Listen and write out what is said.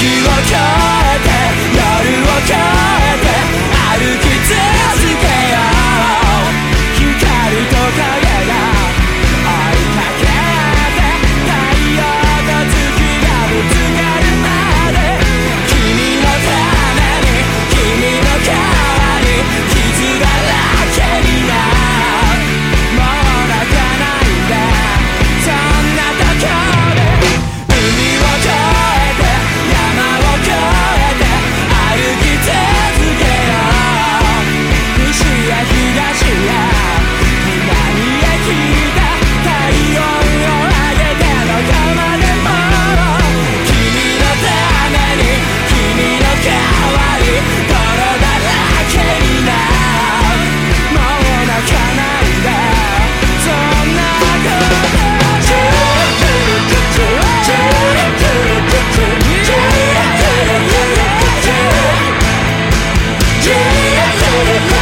時は yeah.